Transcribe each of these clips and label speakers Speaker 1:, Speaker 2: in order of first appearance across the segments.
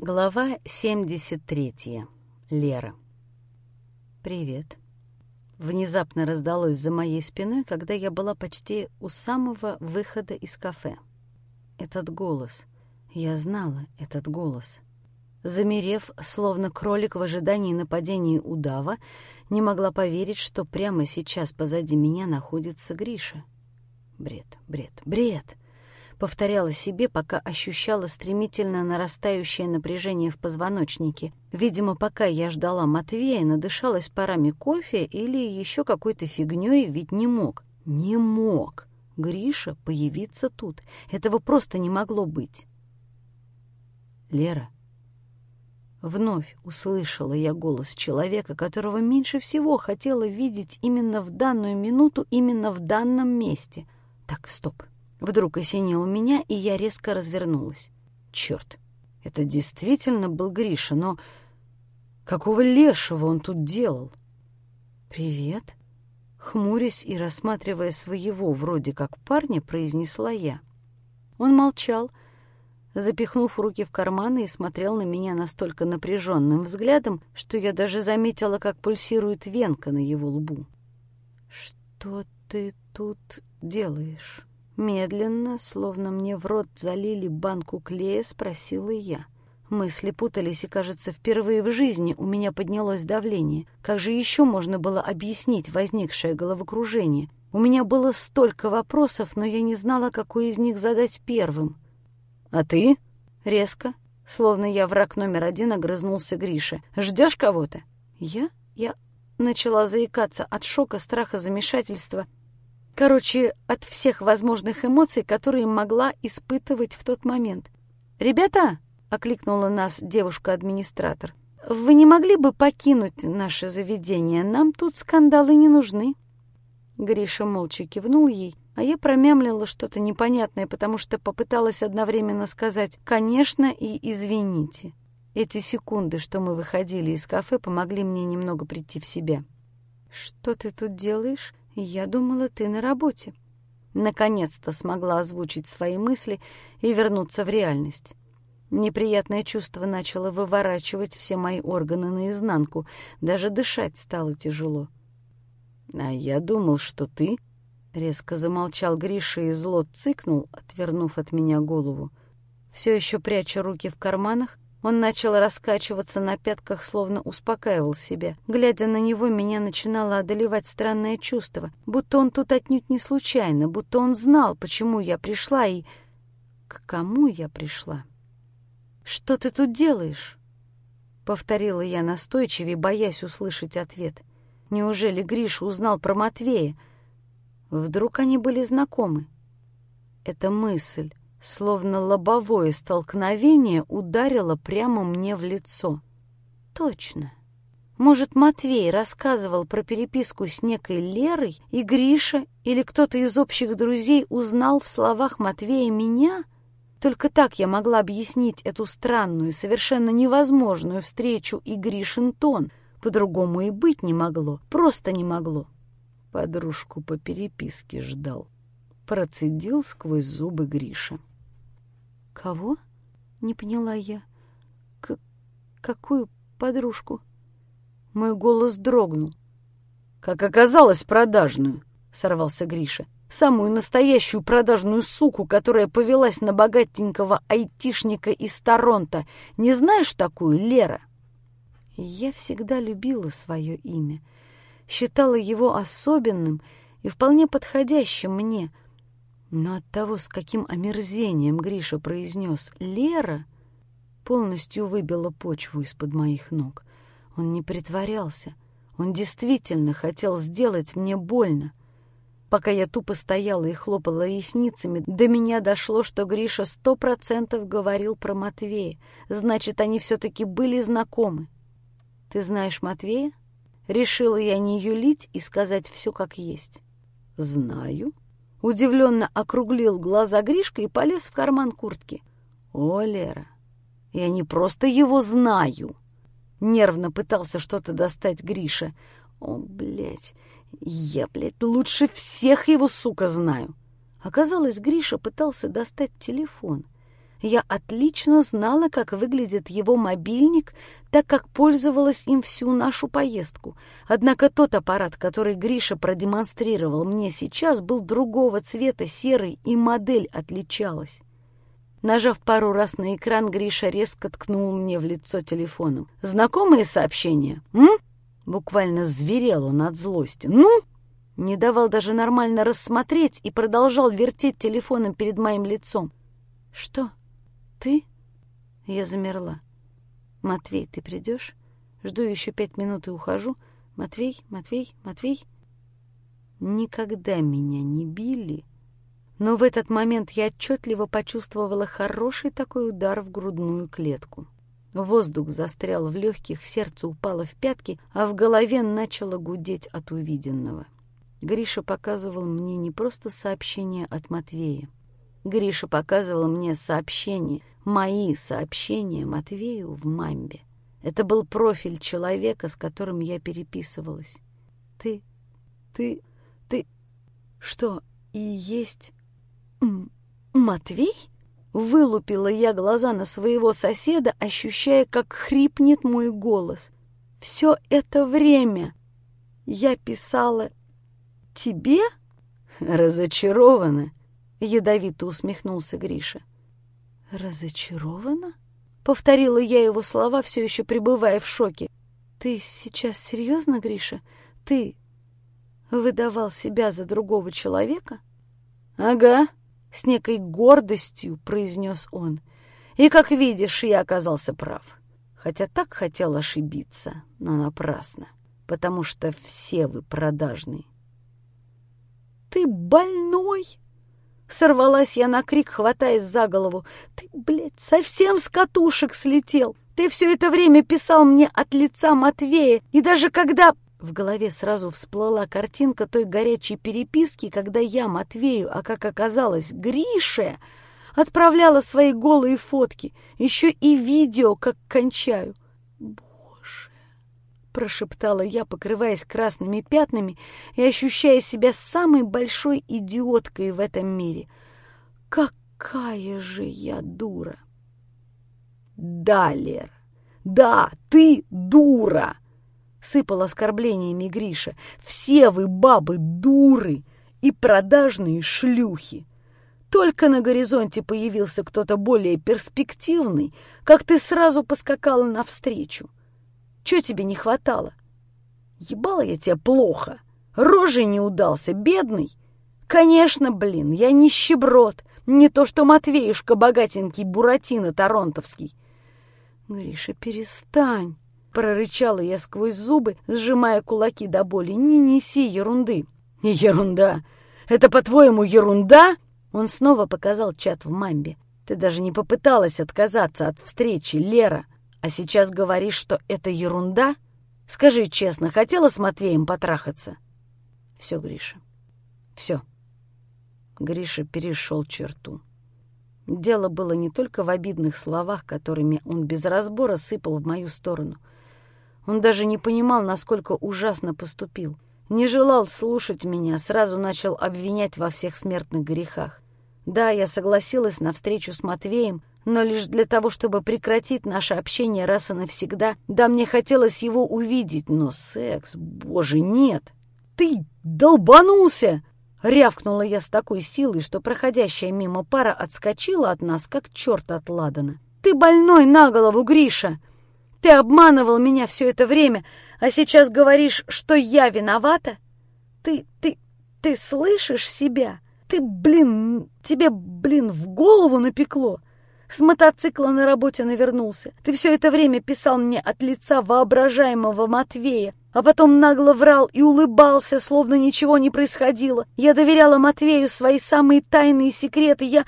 Speaker 1: Глава 73. Лера. «Привет». Внезапно раздалось за моей спиной, когда я была почти у самого выхода из кафе. Этот голос. Я знала этот голос. Замерев, словно кролик в ожидании нападения удава, не могла поверить, что прямо сейчас позади меня находится Гриша. Бред, бред, бред! Повторяла себе, пока ощущала стремительно нарастающее напряжение в позвоночнике. Видимо, пока я ждала Матвея, надышалась парами кофе или еще какой-то фигней, ведь не мог. Не мог Гриша появиться тут. Этого просто не могло быть. Лера. Вновь услышала я голос человека, которого меньше всего хотела видеть именно в данную минуту, именно в данном месте. Так, стоп. Вдруг осенило меня, и я резко развернулась. Черт, это действительно был Гриша, но какого лешего он тут делал? «Привет», — хмурясь и рассматривая своего вроде как парня, произнесла я. Он молчал, запихнув руки в карманы и смотрел на меня настолько напряженным взглядом, что я даже заметила, как пульсирует венка на его лбу. «Что ты тут делаешь?» Медленно, словно мне в рот залили банку клея, спросила я. Мысли путались, и, кажется, впервые в жизни у меня поднялось давление. Как же еще можно было объяснить возникшее головокружение? У меня было столько вопросов, но я не знала, какой из них задать первым. «А ты?» Резко, словно я враг номер один, огрызнулся Гриша. «Ждешь кого-то?» «Я? Я...» Начала заикаться от шока, страха, замешательства Короче, от всех возможных эмоций, которые могла испытывать в тот момент. «Ребята!» — окликнула нас девушка-администратор. «Вы не могли бы покинуть наше заведение? Нам тут скандалы не нужны». Гриша молча кивнул ей, а я промямлила что-то непонятное, потому что попыталась одновременно сказать «конечно» и «извините». Эти секунды, что мы выходили из кафе, помогли мне немного прийти в себя. «Что ты тут делаешь?» «Я думала, ты на работе». Наконец-то смогла озвучить свои мысли и вернуться в реальность. Неприятное чувство начало выворачивать все мои органы наизнанку. Даже дышать стало тяжело. «А я думал, что ты...» Резко замолчал Гриша и зло цыкнул, отвернув от меня голову. Все еще пряча руки в карманах, он начал раскачиваться на пятках, словно успокаивал себя. Глядя на него, меня начинало одолевать странное чувство, будто он тут отнюдь не случайно, будто он знал, почему я пришла и... К кому я пришла? «Что ты тут делаешь?» Повторила я настойчивее, боясь услышать ответ. Неужели Гриша узнал про Матвея? Вдруг они были знакомы? Эта мысль словно лобовое столкновение ударило прямо мне в лицо. Точно. Может, Матвей рассказывал про переписку с некой Лерой, и Гриша или кто-то из общих друзей узнал в словах Матвея меня? Только так я могла объяснить эту странную, совершенно невозможную встречу и Гришин тон. По-другому и быть не могло, просто не могло. Подружку по переписке ждал. Процедил сквозь зубы Гриша. «Кого?» — не поняла я. К «Какую подружку?» Мой голос дрогнул. «Как оказалось, продажную!» — сорвался Гриша. «Самую настоящую продажную суку, которая повелась на богатенького айтишника из Торонто. Не знаешь такую, Лера?» Я всегда любила свое имя, считала его особенным и вполне подходящим мне — но от того, с каким омерзением Гриша произнес «Лера», полностью выбило почву из-под моих ног. Он не притворялся. Он действительно хотел сделать мне больно. Пока я тупо стояла и хлопала ресницами, до меня дошло, что Гриша сто процентов говорил про Матвея. Значит, они все-таки были знакомы. «Ты знаешь Матвея?» Решила я не юлить и сказать все как есть. «Знаю», Удивленно округлил глаза Гришка и полез в карман куртки. «О, Лера, я не просто его знаю!» Нервно пытался что-то достать Гриша. «О, блядь, я, блядь, лучше всех его, сука, знаю!» Оказалось, Гриша пытался достать телефон. Я отлично знала, как выглядит его мобильник, так как пользовалась им всю нашу поездку. Однако тот аппарат, который Гриша продемонстрировал мне сейчас, был другого цвета, серый, и модель отличалась. Нажав пару раз на экран, Гриша резко ткнул мне в лицо телефоном. «Знакомые сообщения? М?» Буквально зверел он от злости. «Ну?» Не давал даже нормально рассмотреть и продолжал вертеть телефоном перед моим лицом. «Что?» «Ты?» Я замерла. «Матвей, ты придешь? Жду еще пять минут и ухожу. Матвей, Матвей, Матвей?» Никогда меня не били, но в этот момент я отчетливо почувствовала хороший такой удар в грудную клетку. Воздух застрял в легких, сердце упало в пятки, а в голове начало гудеть от увиденного. Гриша показывал мне не просто сообщение от Матвея. Гриша показывал мне сообщения, мои сообщения Матвею в мамбе. Это был профиль человека, с которым я переписывалась. Ты, ты, ты, что, и есть Матвей? Вылупила я глаза на своего соседа, ощущая, как хрипнет мой голос. Все это время я писала тебе? Разочарована, ядовито усмехнулся Гриша. «Разочарована?» — повторила я его слова, все еще пребывая в шоке. «Ты сейчас серьезно, Гриша? Ты выдавал себя за другого человека?» «Ага», — с некой гордостью произнес он. «И, как видишь, я оказался прав. Хотя так хотел ошибиться, но напрасно, потому что все вы продажные». «Ты больной!» Сорвалась я на крик, хватаясь за голову. «Ты, блядь, совсем с катушек слетел! Ты все это время писал мне от лица Матвея, и даже когда...» В голове сразу всплыла картинка той горячей переписки, когда я Матвею, а как оказалось, Грише, отправляла свои голые фотки, еще и видео, как кончаю прошептала я, покрываясь красными пятнами и ощущая себя самой большой идиоткой в этом мире. Какая же я дура! Да, Лер, да, ты дура! Сыпал оскорблениями Гриша. Все вы, бабы, дуры и продажные шлюхи. Только на горизонте появился кто-то более перспективный, как ты сразу поскакала навстречу. Чего тебе не хватало? Ебала я тебя плохо. Рожей не удался, бедный. Конечно, блин, я нищеброд. Не то что Матвеюшка богатенький Буратино Торонтовский. Гриша, перестань, прорычала я сквозь зубы, сжимая кулаки до боли. Не неси ерунды. Ерунда. Это, по-твоему, ерунда? Он снова показал чат в мамбе. Ты даже не попыталась отказаться от встречи, Лера. А сейчас говоришь, что это ерунда? Скажи честно, хотела с Матвеем потрахаться? Все, Гриша, все. Гриша перешел черту. Дело было не только в обидных словах, которыми он без разбора сыпал в мою сторону. Он даже не понимал, насколько ужасно поступил. Не желал слушать меня, сразу начал обвинять во всех смертных грехах. Да, я согласилась на встречу с Матвеем, но лишь для того, чтобы прекратить наше общение раз и навсегда. Да, мне хотелось его увидеть, но секс, боже, нет. Ты долбанулся! Рявкнула я с такой силой, что проходящая мимо пара отскочила от нас, как черт от ладана. «Ты больной на голову, Гриша! Ты обманывал меня все это время, а сейчас говоришь, что я виновата? Ты, ты, ты слышишь себя? Ты, блин, тебе, блин, в голову напекло!» С мотоцикла на работе навернулся. Ты все это время писал мне от лица воображаемого Матвея, а потом нагло врал и улыбался, словно ничего не происходило. Я доверяла Матвею свои самые тайные секреты. Я...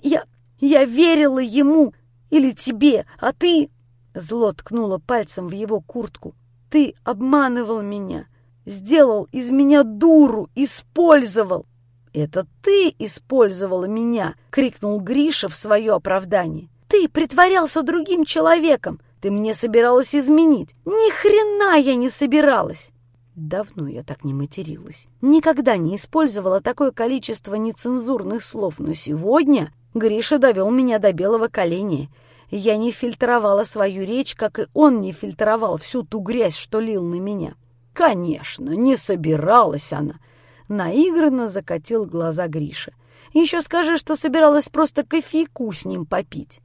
Speaker 1: я... я верила ему или тебе, а ты...» Зло ткнуло пальцем в его куртку. «Ты обманывал меня, сделал из меня дуру, использовал. «Это ты использовала меня!» — крикнул Гриша в свое оправдание. «Ты притворялся другим человеком! Ты мне собиралась изменить! Ни хрена я не собиралась!» Давно я так не материлась. Никогда не использовала такое количество нецензурных слов, но сегодня Гриша довел меня до белого коленя. Я не фильтровала свою речь, как и он не фильтровал всю ту грязь, что лил на меня. Конечно, не собиралась она. Наигранно закатил глаза Гриша. Еще скажи, что собиралась просто кофейку с ним попить.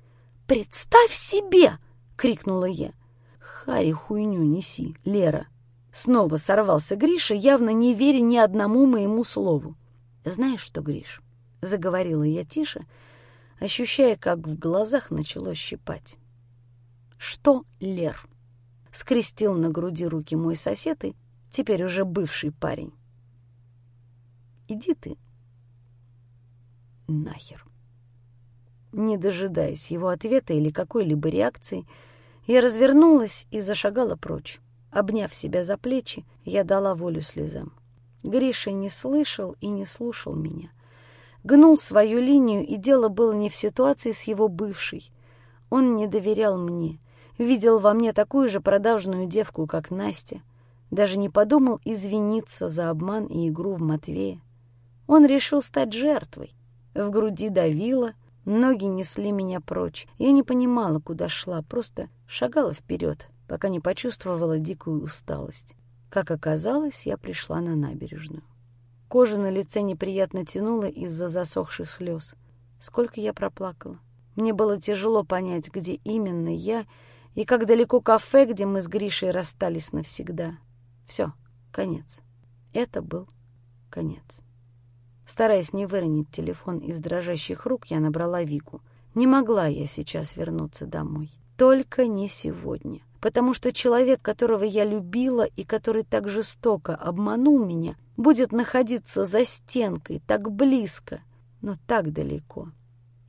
Speaker 1: «Представь себе!» — крикнула я. «Хари, хуйню неси, Лера!» Снова сорвался Гриша, явно не веря ни одному моему слову. «Знаешь что, Гриш?» — заговорила я тише, ощущая, как в глазах начало щипать. «Что, Лер?» — скрестил на груди руки мой сосед и теперь уже бывший парень. «Иди ты нахер». Не дожидаясь его ответа или какой-либо реакции, я развернулась и зашагала прочь. Обняв себя за плечи, я дала волю слезам. Гриша не слышал и не слушал меня. Гнул свою линию, и дело было не в ситуации с его бывшей. Он не доверял мне, видел во мне такую же продажную девку, как Настя. Даже не подумал извиниться за обман и игру в Матвея. Он решил стать жертвой. В груди давило, ноги несли меня прочь. Я не понимала, куда шла, просто шагала вперед, пока не почувствовала дикую усталость. Как оказалось, я пришла на набережную. Кожа на лице неприятно тянула из-за засохших слез. Сколько я проплакала. Мне было тяжело понять, где именно я и как далеко кафе, где мы с Гришей расстались навсегда. Все, конец. Это был конец. Стараясь не выронить телефон из дрожащих рук, я набрала Вику. Не могла я сейчас вернуться домой. Только не сегодня потому что человек, которого я любила и который так жестоко обманул меня, будет находиться за стенкой, так близко, но так далеко.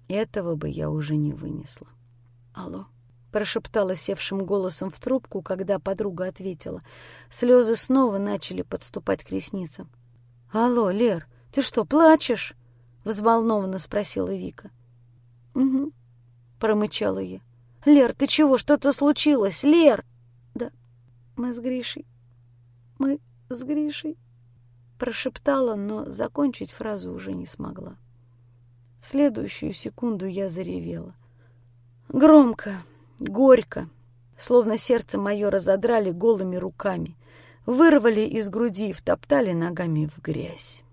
Speaker 1: Этого бы я уже не вынесла. «Алло?» — прошептала севшим голосом в трубку, когда подруга ответила. Слезы снова начали подступать к ресницам. «Алло, Лер, ты что, плачешь?» — взволнованно спросила Вика. «Угу», — промычала я. «Лер, ты чего? Что-то случилось? Лер!» «Да, мы с Гришей. Мы с Гришей», — прошептала, но закончить фразу уже не смогла. В следующую секунду я заревела. Громко, горько, словно сердце мое разодрали голыми руками, вырвали из груди и втоптали ногами в грязь.